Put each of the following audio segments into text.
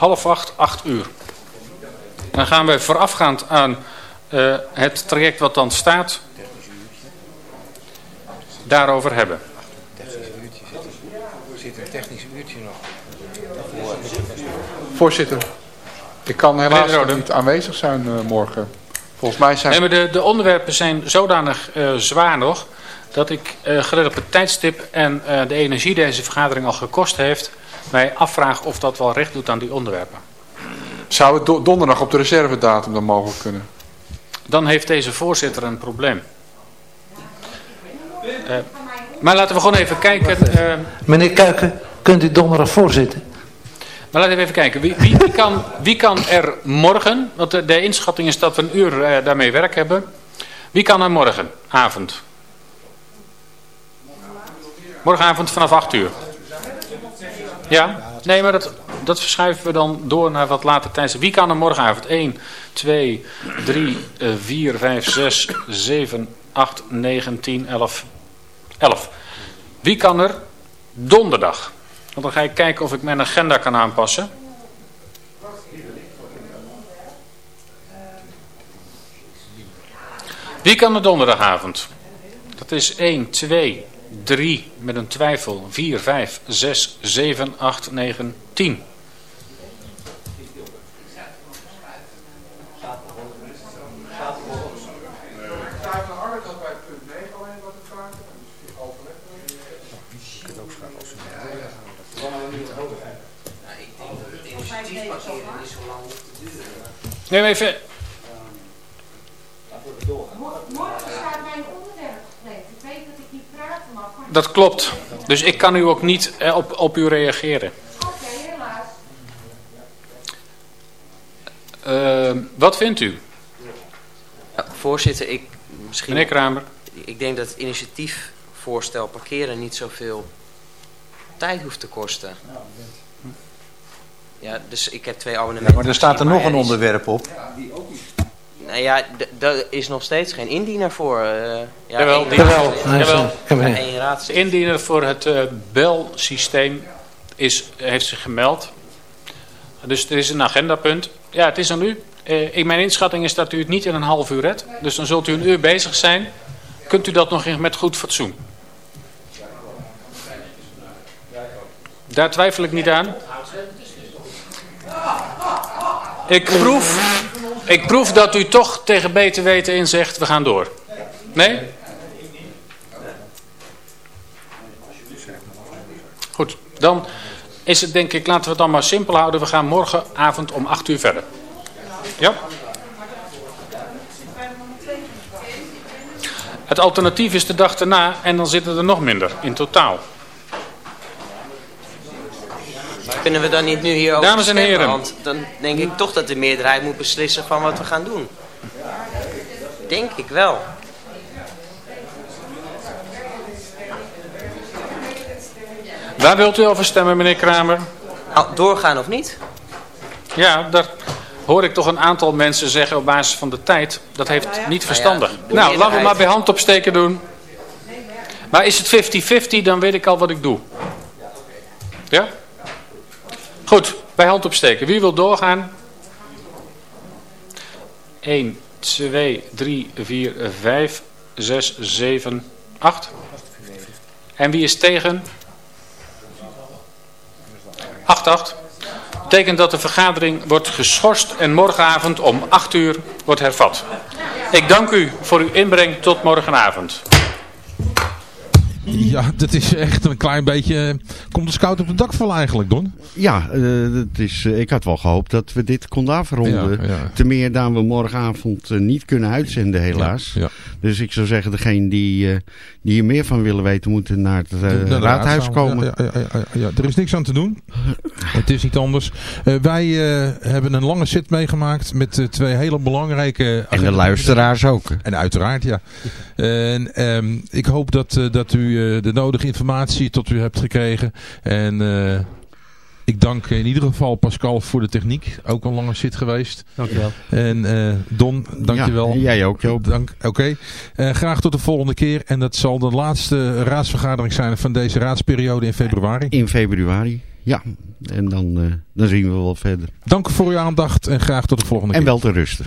half acht, acht uur. Dan gaan we voorafgaand aan uh, het traject wat dan staat, daarover hebben. Zit een technisch uurtje nog. Voorzitter, ik kan helaas niet aanwezig zijn uh, morgen. Volgens mij zijn... Nee, maar de, de onderwerpen zijn zodanig uh, zwaar nog... dat ik uh, gelet op het tijdstip en de energie deze vergadering al gekost heeft... mij afvraag of dat wel recht doet aan die onderwerpen. Zou het do donderdag op de reservedatum dan mogelijk kunnen? Dan heeft deze voorzitter een probleem. maar laten we gewoon even kijken... Meneer Kuiken, kunt u donderdag voorzitten? Maar laten we even kijken. Wie, wie, wie, kan, wie kan er morgen, want de, de inschatting is dat we een uur uh, daarmee werk hebben. Wie kan er morgenavond? Morgenavond vanaf 8 uur. Ja? Nee, maar dat, dat verschuiven we dan door naar wat later tijdens. Wie kan er morgenavond? 1, 2, 3, 4, 5, 6, 7, 8, 9, 10, 11. 11. Wie kan er donderdag? Want dan ga ik kijken of ik mijn agenda kan aanpassen. Wie kan er donderdagavond? Dat is 1, 2, 3 met een twijfel. 4, 5, 6, 7, 8, 9, 10. Neem even... Morgen staat mijn onderwerp gepland. Ik weet dat ik niet praten mag. Maar... Dat klopt. Dus ik kan u ook niet eh, op, op u reageren. Oké, okay, helaas. Uh, wat vindt u? Ja, voorzitter, ik... Misschien, Meneer Kramer. Ik denk dat het initiatiefvoorstel parkeren niet zoveel tijd hoeft te kosten. Ja, dus ik heb twee abonnementen. Ja, maar er staat er nog een onderwerp op. Nou ja, daar is nog steeds geen indiener voor. Uh, ja, jawel, één jawel, jawel. De indiener voor het uh, belsysteem is, heeft zich gemeld. Dus er is een agendapunt. Ja, het is aan u. Uh, in mijn inschatting is dat u het niet in een half uur redt. Dus dan zult u een uur bezig zijn. Kunt u dat nog met goed fatsoen? Daar twijfel ik niet aan. Ik proef, ik proef dat u toch tegen beter weten in zegt, we gaan door. Nee? Goed, dan is het denk ik, laten we het dan maar simpel houden. We gaan morgenavond om 8 uur verder. Ja? Het alternatief is de dag erna en dan zitten er nog minder in totaal. Kunnen we dan niet nu hierover Dames en heren. Want dan denk ik toch dat de meerderheid moet beslissen van wat we gaan doen. Denk ik wel. Waar wilt u over stemmen, meneer Kramer? Doorgaan of niet? Ja, daar hoor ik toch een aantal mensen zeggen op basis van de tijd. Dat heeft nou ja. niet verstandig. Nou ja, nou, laten we maar bij hand opsteken doen. Maar is het 50-50, dan weet ik al wat ik doe. Ja? Goed, bij hand opsteken. Wie wil doorgaan? 1, 2, 3, 4, 5, 6, 7, 8. En wie is tegen? 8, 8. Betekent dat de vergadering wordt geschorst en morgenavond om 8 uur wordt hervat. Ik dank u voor uw inbreng tot morgenavond. Ja, dat is echt een klein beetje... Komt de scout op het dak vallen eigenlijk, Don? Ja, uh, dat is, uh, ik had wel gehoopt dat we dit konden afronden. Ja, ja. Te meer dan we morgenavond uh, niet kunnen uitzenden helaas. Ja, dus ik zou zeggen, degene die, die er meer van willen weten moeten naar het de, de raadhuis komen. Ja, ja, er is niks aan te doen. het is niet anders. wij hebben een lange sit meegemaakt met twee hele belangrijke... En de luisteraars ook. En uiteraard, ja. En um, ik hoop dat, dat u de nodige informatie tot u hebt gekregen. En uh, ik dank in ieder geval Pascal voor de techniek. Ook een lange zit geweest. Dankjewel. En uh, Don, dankjewel. Ja, jij ook Joop. Dank, Oké. Okay. Uh, graag tot de volgende keer. En dat zal de laatste raadsvergadering zijn van deze raadsperiode in februari. In februari. ja, en dan, dan zien we wel verder. Dank voor uw aandacht en graag tot de volgende keer. En wel te rusten.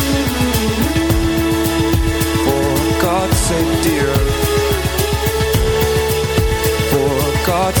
Sake, dear. For God's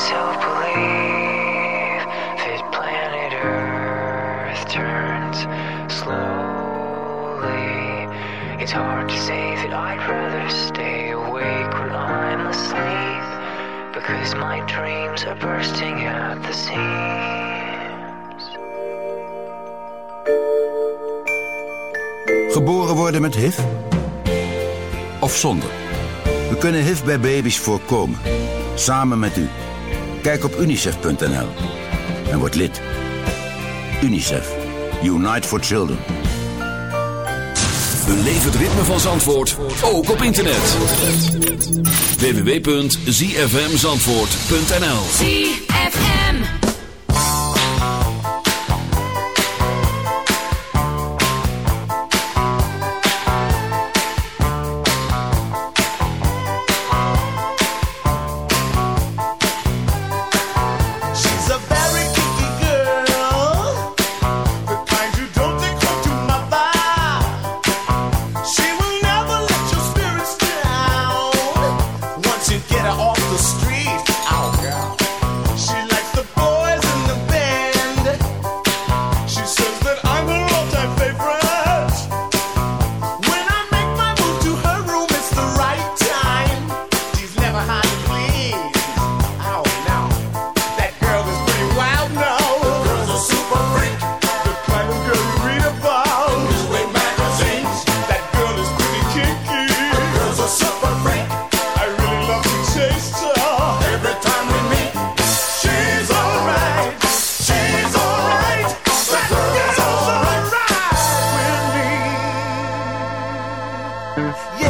Ik wil niet planet Earth verandert. Slowly. It's hard to say that I'd rather stay awake when I'm asleep. Because my dreams are bursting out the seas. Geboren worden met HIV? Of zonder? We kunnen HIV bij baby's voorkomen. Samen met u. Kijk op unicef.nl en word lid. UNICEF. Unite for Children. Beleef het ritme van Zandvoort, ook op internet. www.zfmzandvoort.nl Yeah.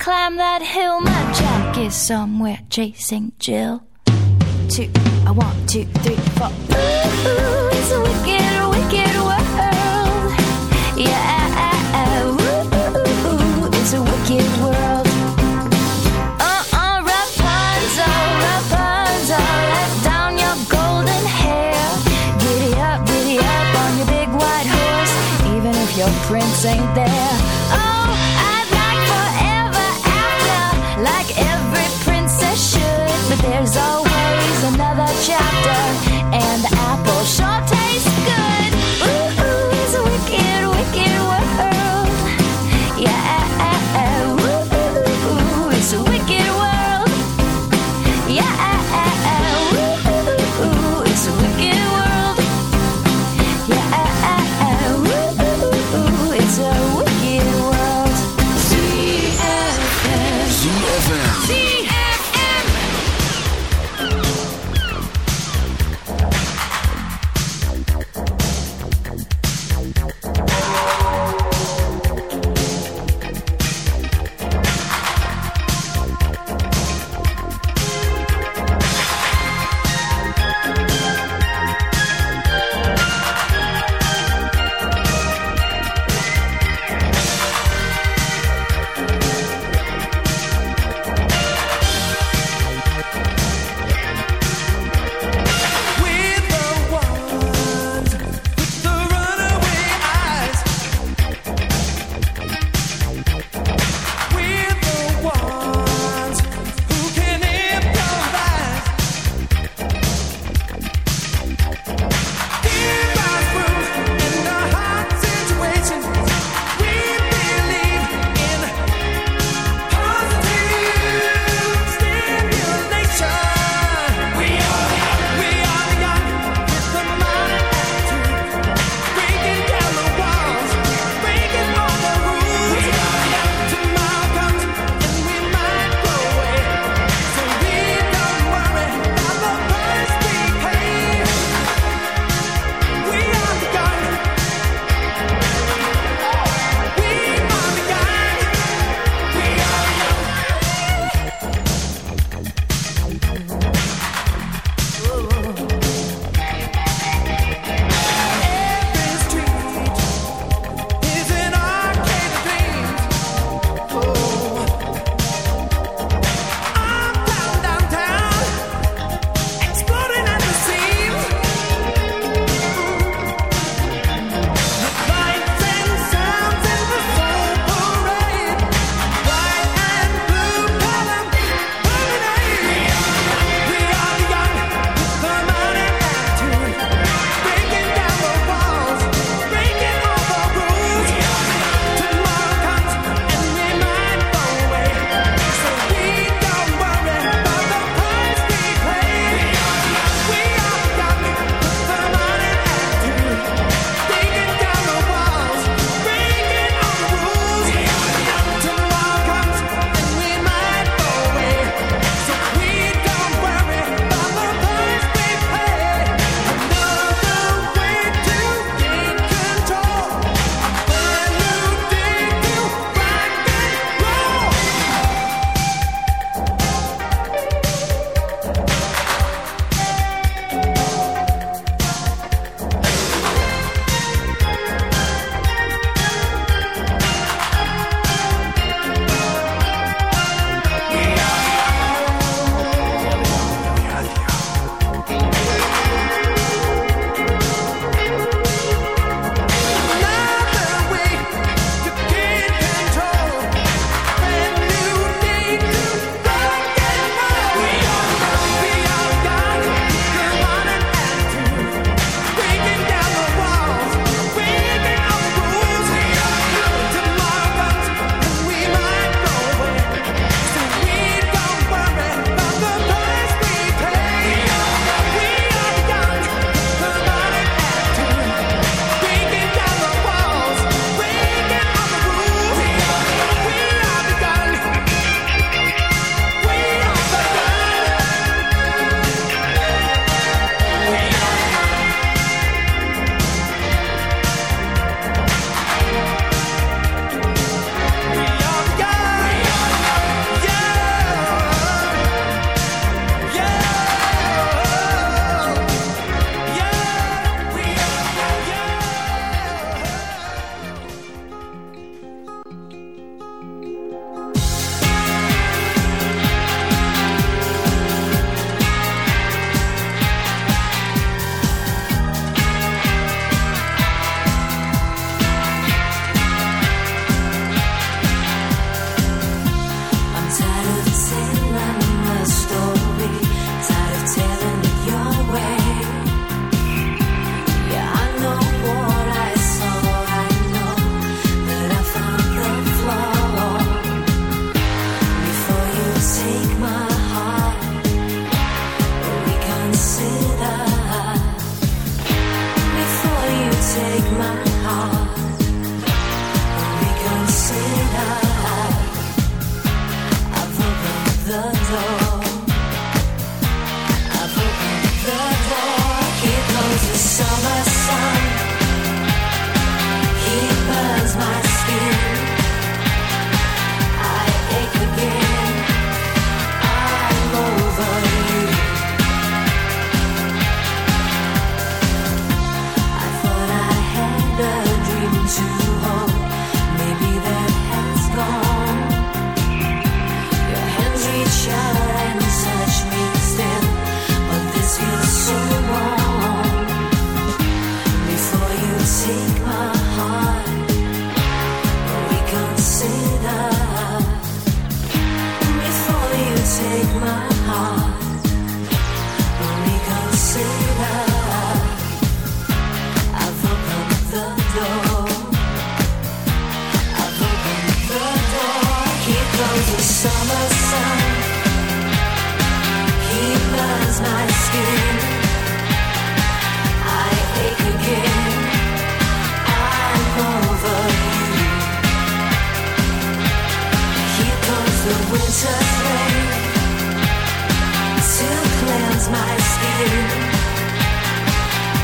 climb that hill. My jack is somewhere chasing Jill. Two, I want two, three, four. Ooh, it's a wicked, wicked world. Yeah, ooh, ooh, ooh it's a wicked world. Prince ain't there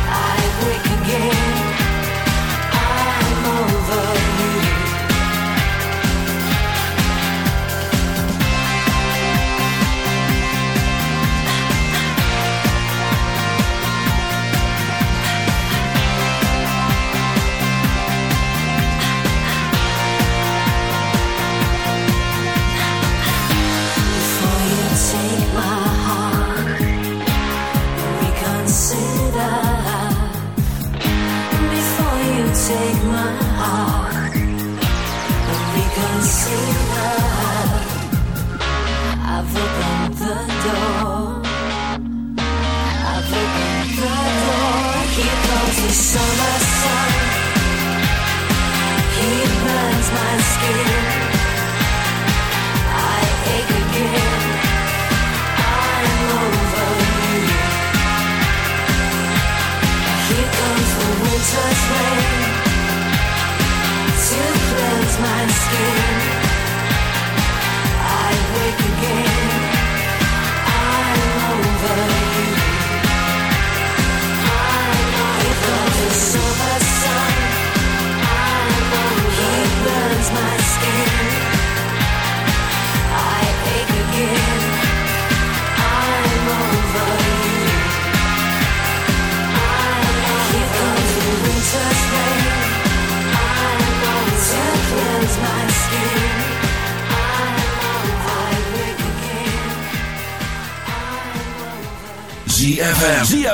I wake again.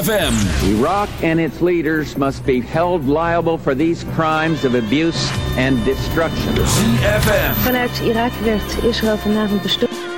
FM. Iraq and its leaders must be held liable for these crimes of abuse and destruction. ZFM. Vanuit Irak werd Israël vanavond bestookt.